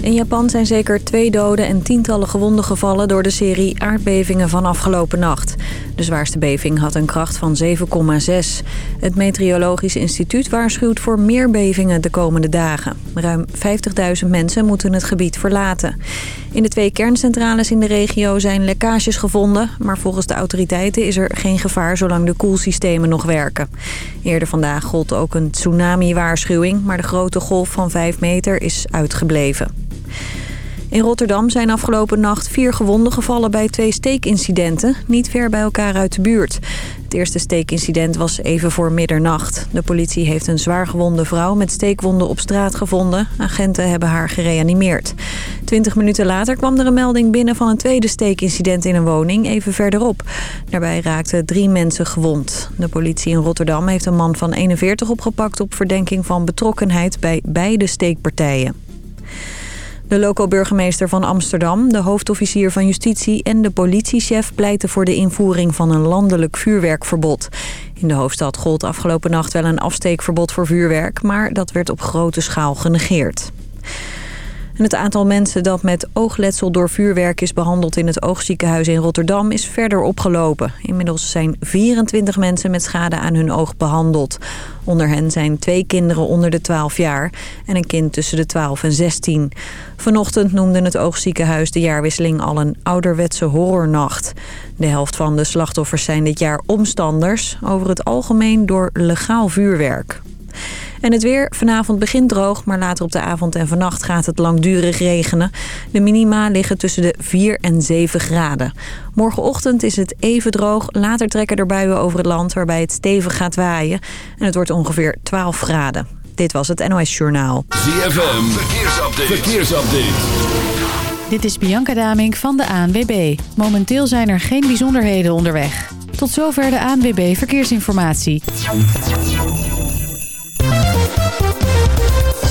In Japan zijn zeker twee doden en tientallen gewonden gevallen... door de serie aardbevingen van afgelopen nacht. De zwaarste beving had een kracht van 7,6. Het Meteorologisch Instituut waarschuwt voor meer bevingen de komende dagen. Ruim 50.000 mensen moeten het gebied verlaten. In de twee kerncentrales in de regio zijn lekkages gevonden... maar volgens de autoriteiten is er geen gevaar zolang de koelsystemen nog werken. Eerder vandaag gold ook een tsunami-waarschuwing... maar de grote golf van 5 meter is uitgebleven. In Rotterdam zijn afgelopen nacht vier gewonden gevallen bij twee steekincidenten, niet ver bij elkaar uit de buurt. Het eerste steekincident was even voor middernacht. De politie heeft een zwaargewonde vrouw met steekwonden op straat gevonden. Agenten hebben haar gereanimeerd. Twintig minuten later kwam er een melding binnen van een tweede steekincident in een woning even verderop. Daarbij raakten drie mensen gewond. De politie in Rotterdam heeft een man van 41 opgepakt op verdenking van betrokkenheid bij beide steekpartijen. De loco-burgemeester van Amsterdam, de hoofdofficier van justitie en de politiechef pleiten voor de invoering van een landelijk vuurwerkverbod. In de hoofdstad gold afgelopen nacht wel een afsteekverbod voor vuurwerk, maar dat werd op grote schaal genegeerd. Het aantal mensen dat met oogletsel door vuurwerk is behandeld in het oogziekenhuis in Rotterdam is verder opgelopen. Inmiddels zijn 24 mensen met schade aan hun oog behandeld. Onder hen zijn twee kinderen onder de 12 jaar en een kind tussen de 12 en 16. Vanochtend noemde het oogziekenhuis de jaarwisseling al een ouderwetse horrornacht. De helft van de slachtoffers zijn dit jaar omstanders, over het algemeen door legaal vuurwerk. En het weer vanavond begint droog, maar later op de avond en vannacht gaat het langdurig regenen. De minima liggen tussen de 4 en 7 graden. Morgenochtend is het even droog. Later trekken er buien over het land waarbij het stevig gaat waaien. En het wordt ongeveer 12 graden. Dit was het NOS Journaal. ZFM, verkeersupdate. verkeersupdate. Dit is Bianca Damink van de ANWB. Momenteel zijn er geen bijzonderheden onderweg. Tot zover de ANWB Verkeersinformatie.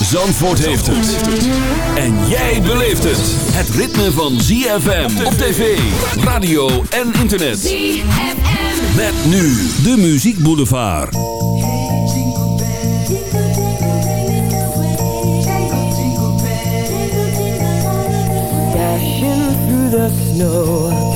Zandvoort heeft het. En jij beleeft het. Het ritme van ZFM op tv, radio en internet. ZFM. Met nu de Muziek Boulevard. Dashing through the snow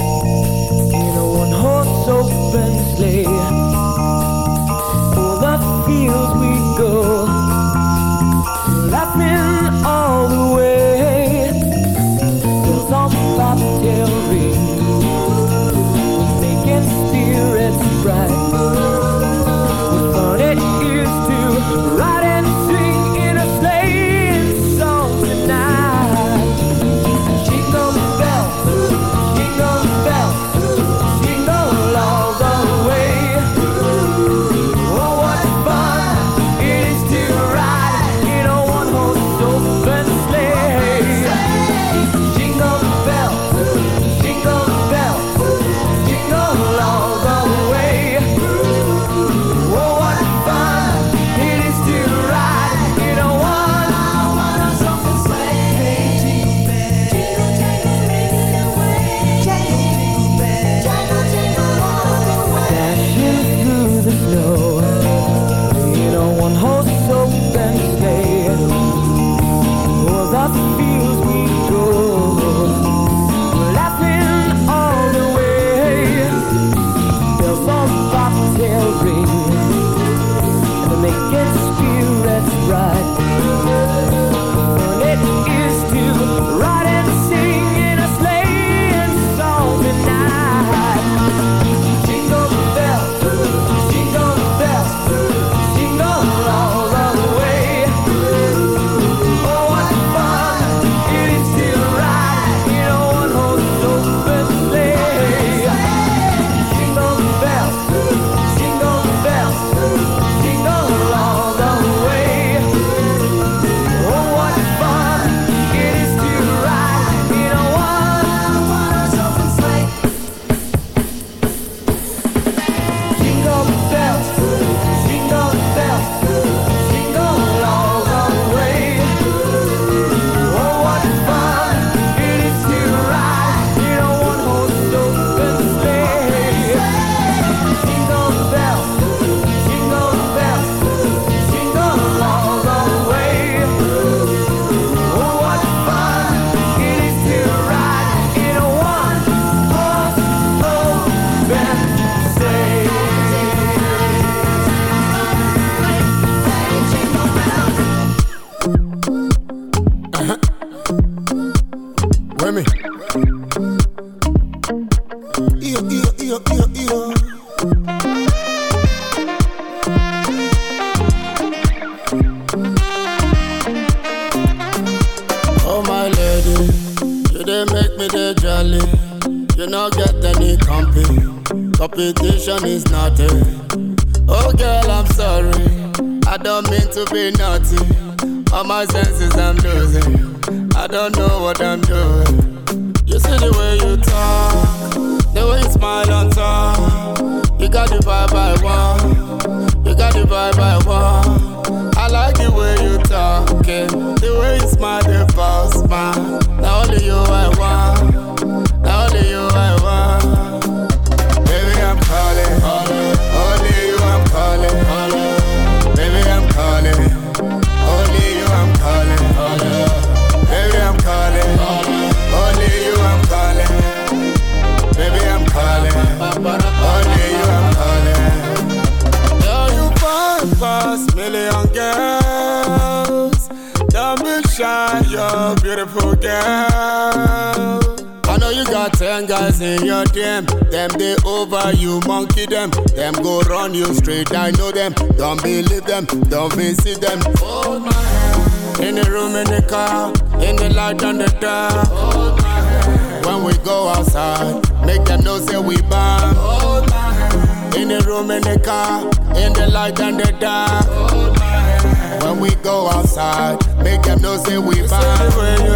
presence bye.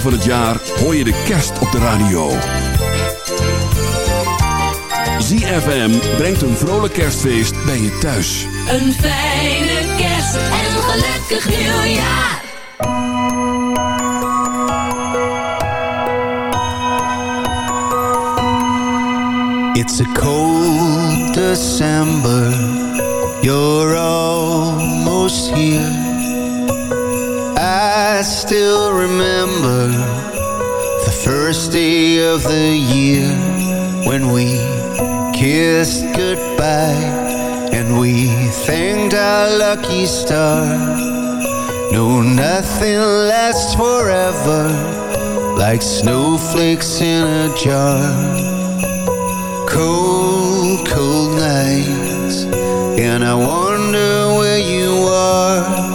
van het jaar hoor je de kerst op de radio. ZFM brengt een vrolijk kerstfeest bij je thuis. Een fijne kerst en een gelukkig nieuwjaar. It's a cold December. You're almost here. I still remember the first day of the year when we kissed goodbye and we thanked our lucky star. No, nothing lasts forever like snowflakes in a jar. Cold, cold nights, and I wonder where you are.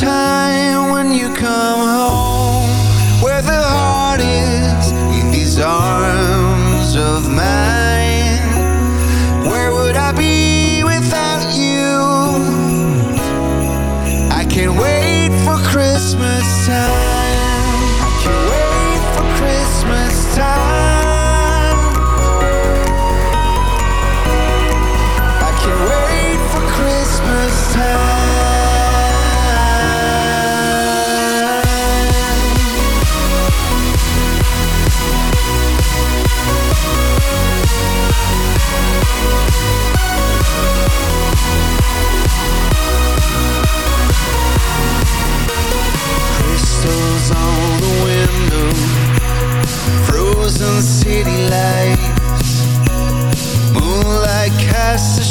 time.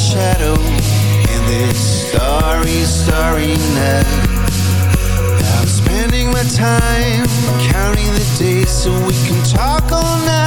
shadow in this starry, starry night. I'm spending my time counting the days so we can talk all night.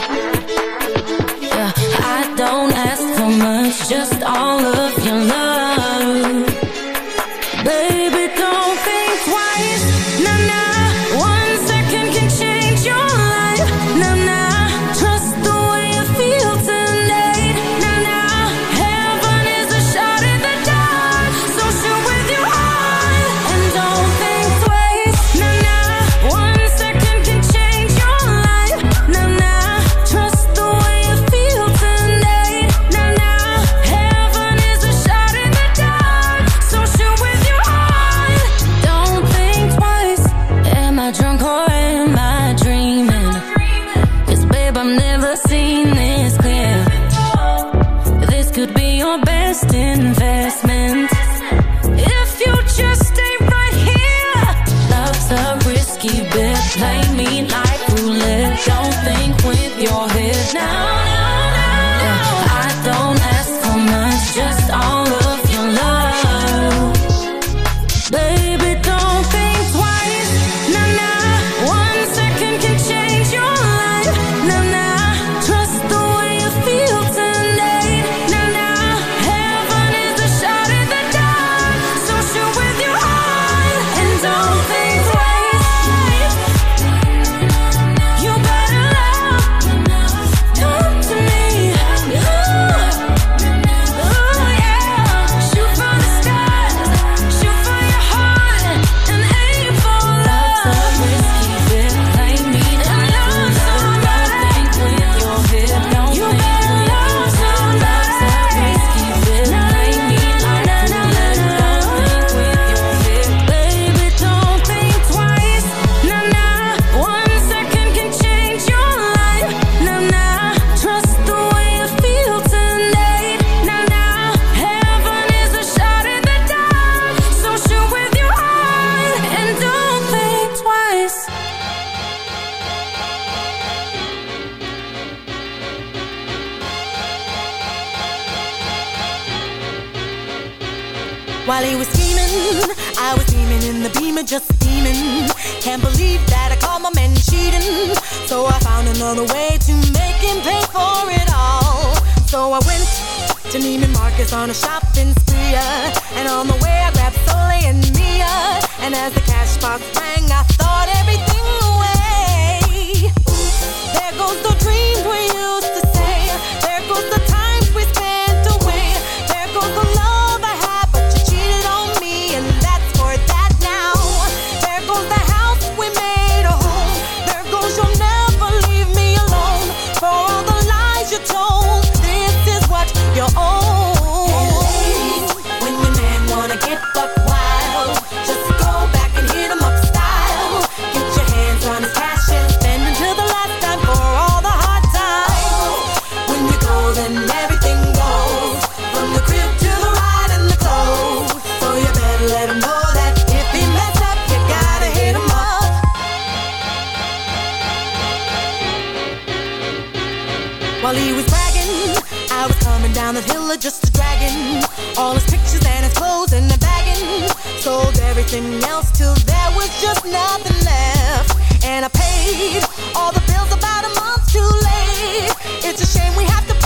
I was coming down the hill just a dragon. All his pictures and his clothes in the bagging. Sold everything else till there was just nothing left. And I paid all the bills about a month too late. It's a shame we have to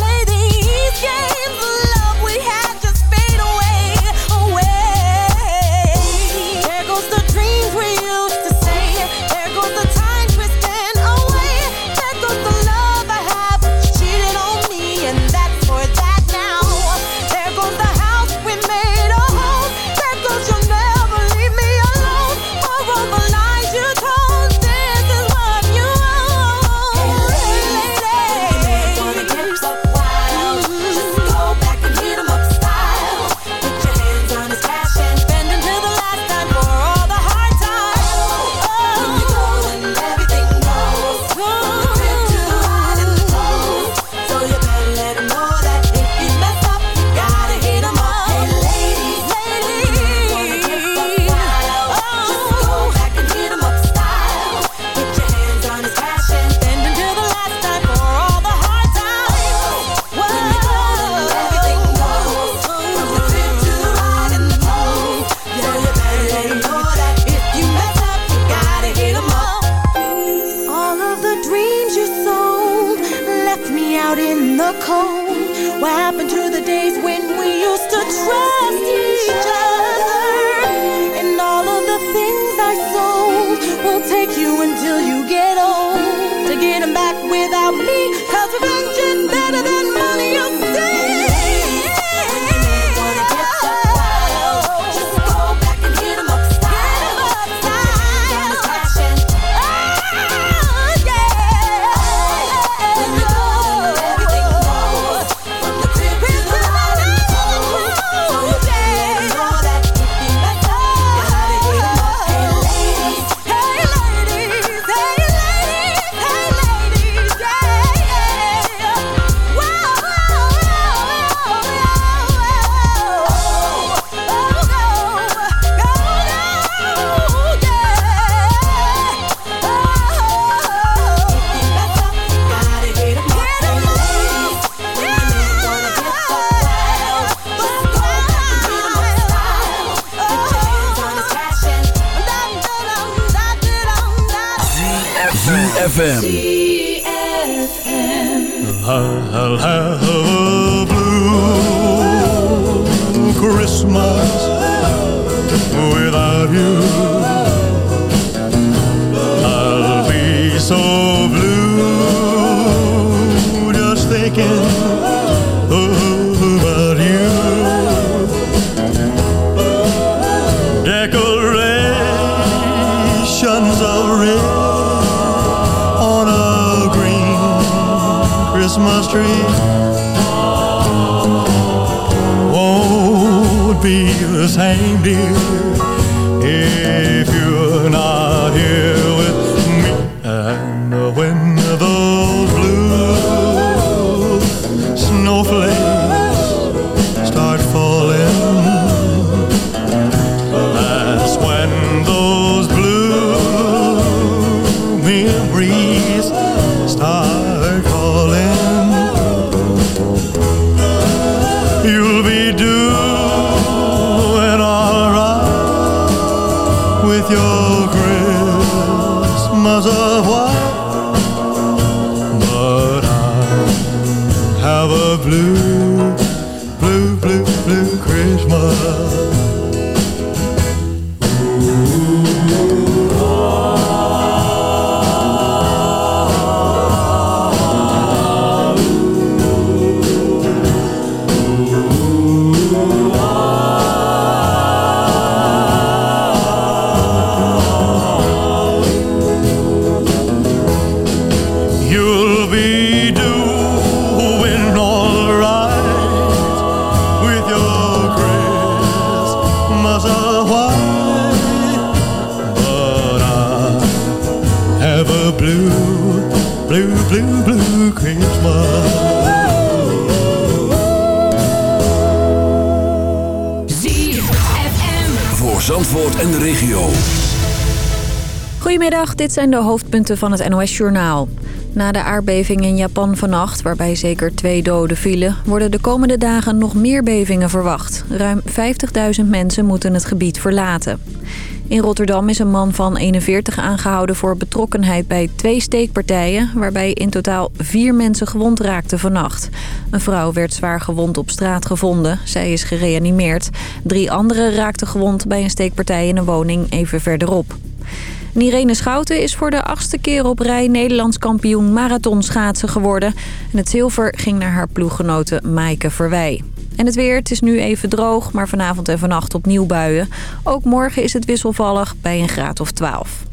blue, dit zijn de hoofdpunten van het NOS-journaal. Na de aardbeving in Japan vannacht, waarbij zeker twee doden vielen... worden de komende dagen nog meer bevingen verwacht. Ruim 50.000 mensen moeten het gebied verlaten. In Rotterdam is een man van 41 aangehouden voor betrokkenheid bij twee steekpartijen... waarbij in totaal vier mensen gewond raakten vannacht. Een vrouw werd zwaar gewond op straat gevonden. Zij is gereanimeerd. Drie anderen raakten gewond bij een steekpartij in een woning even verderop. En Irene Schouten is voor de achtste keer op rij Nederlands kampioen marathonschaatsen geworden. En het zilver ging naar haar ploeggenote Maaike Verwij. En het weer, het is nu even droog, maar vanavond en vannacht opnieuw buien. Ook morgen is het wisselvallig bij een graad of 12.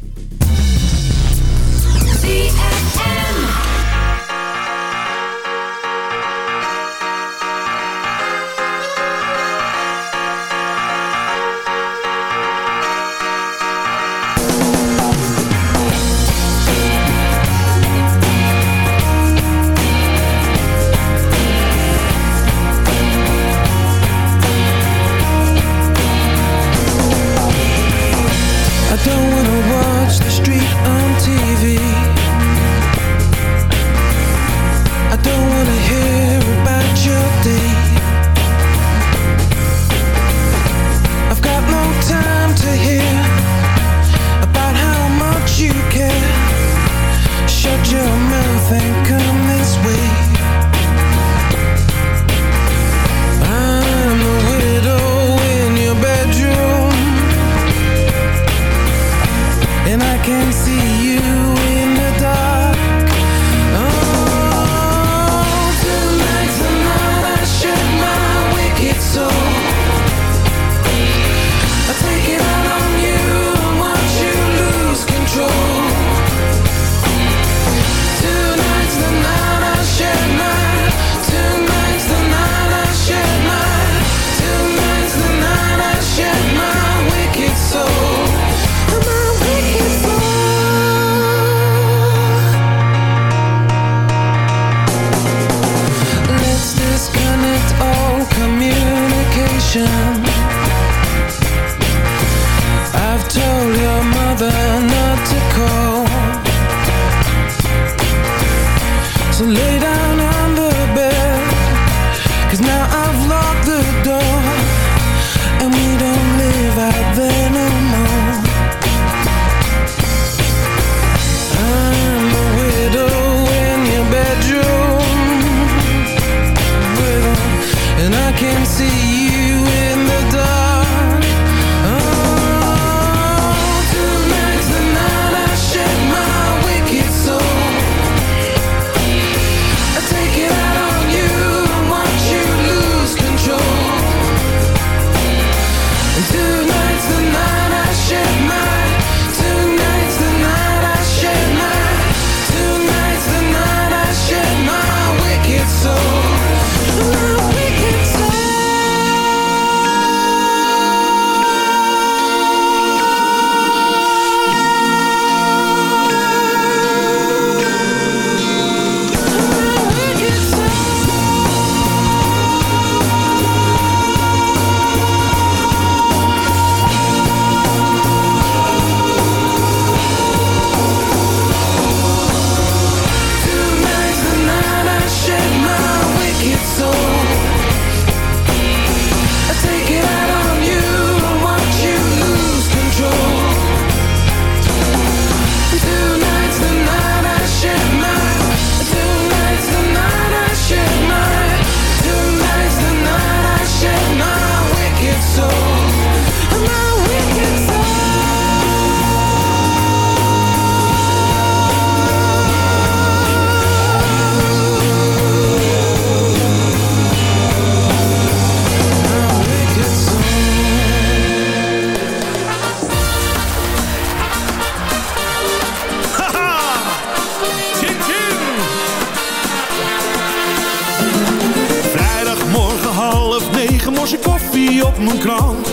Koffie op mijn krant.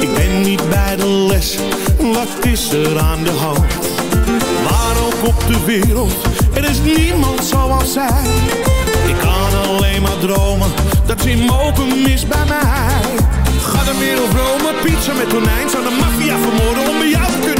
Ik ben niet bij de les, wat is er aan de hand? Waar ook op de wereld, er is niemand zoals zij. Ik kan alleen maar dromen, dat ze mogen mis bij mij. Ga de wereld Rome, pizza met tonijn, zou de maffia vermoorden om bij jou te kunnen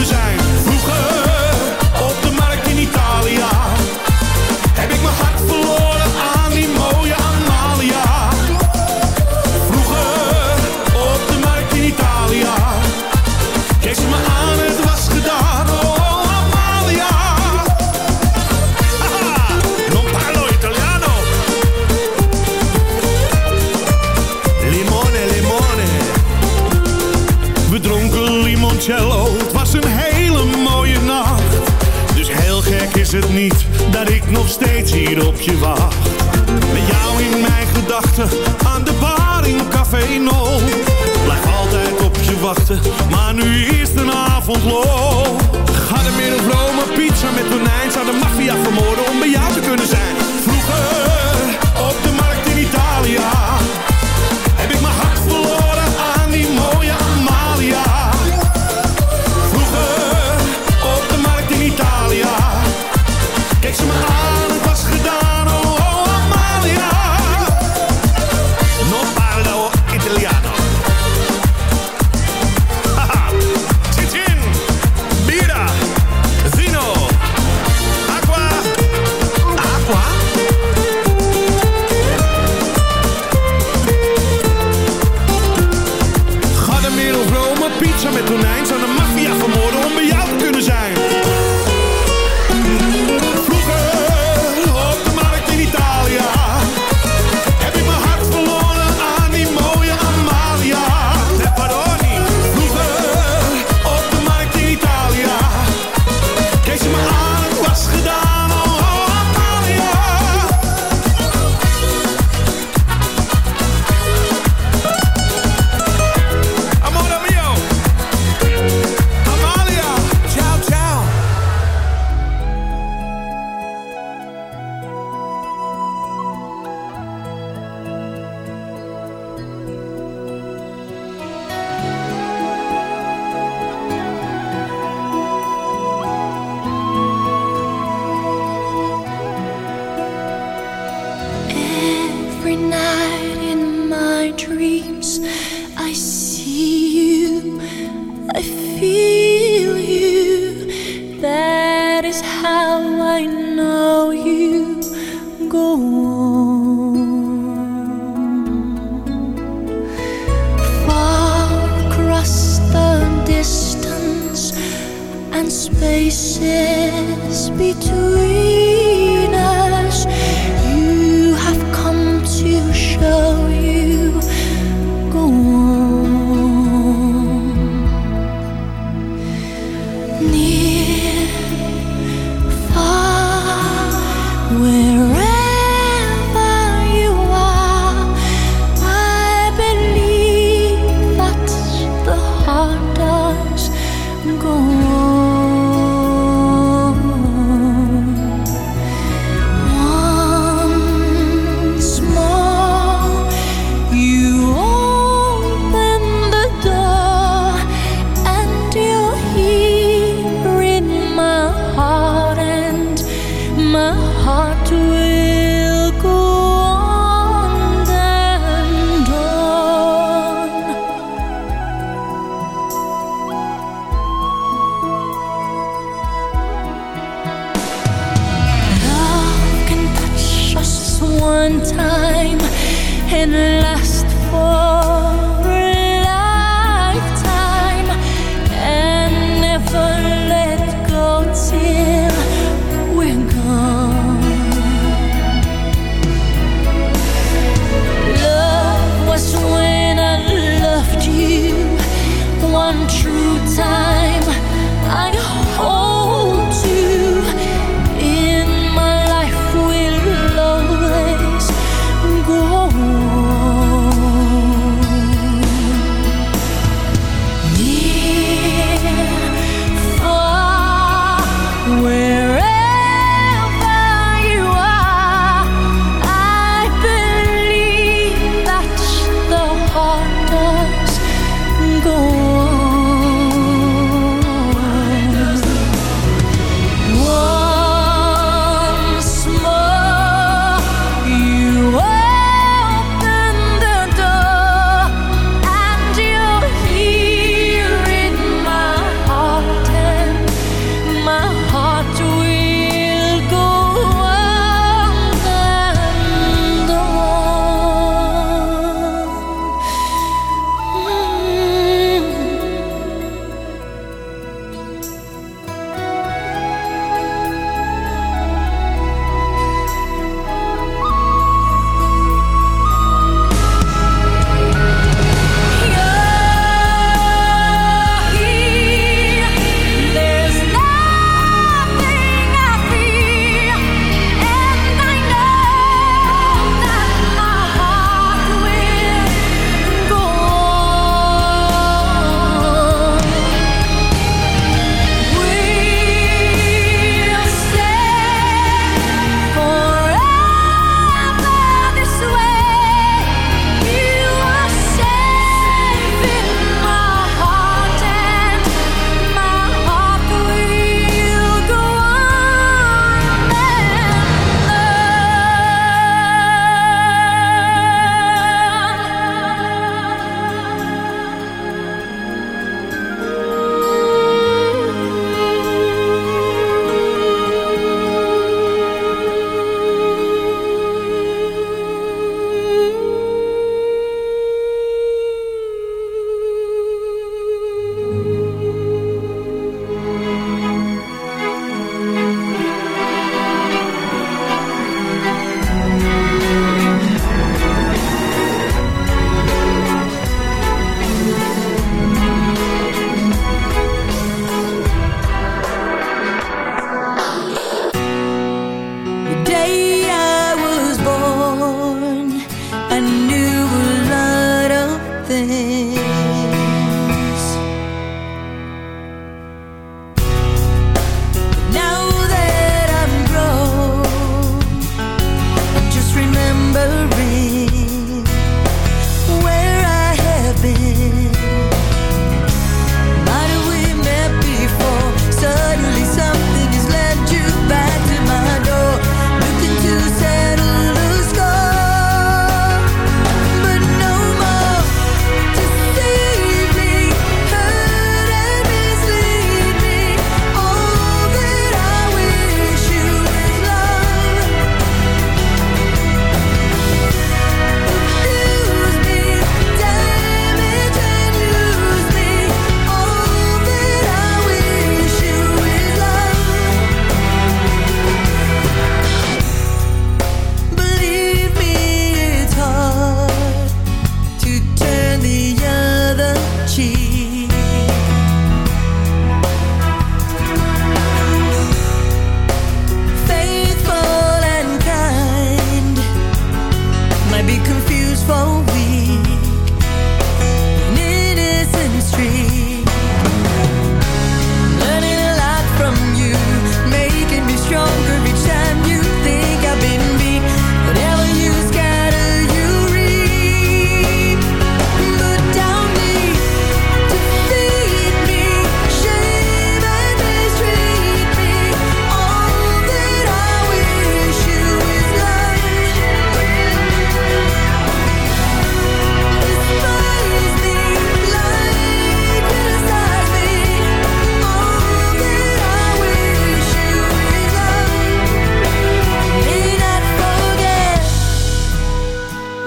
aan de bar in Café No. Blijf altijd op je wachten, maar nu is de avond lo. Ga de middelvrome pizza met tonijn. Zou de maffia vermoorden om bij jou te kunnen zijn?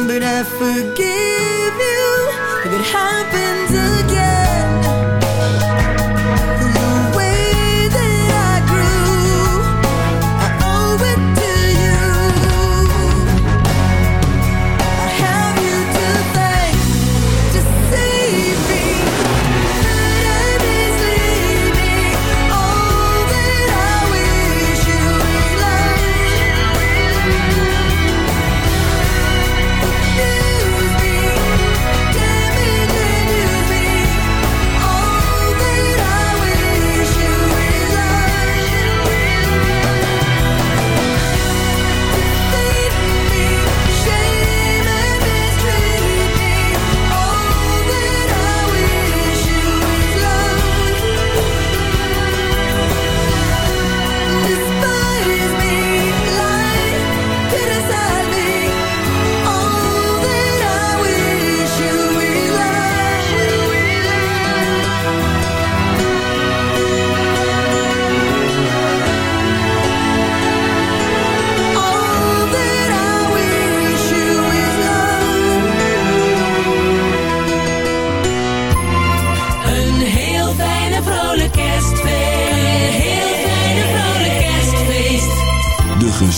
but I forgive you if it happens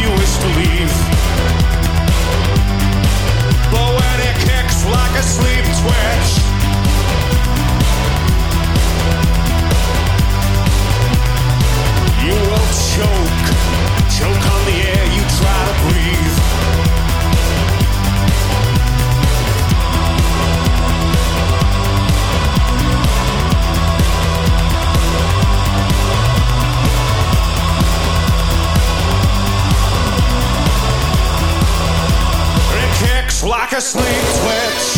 you wish to leave. But when it kicks like a sleep. a sleep switch.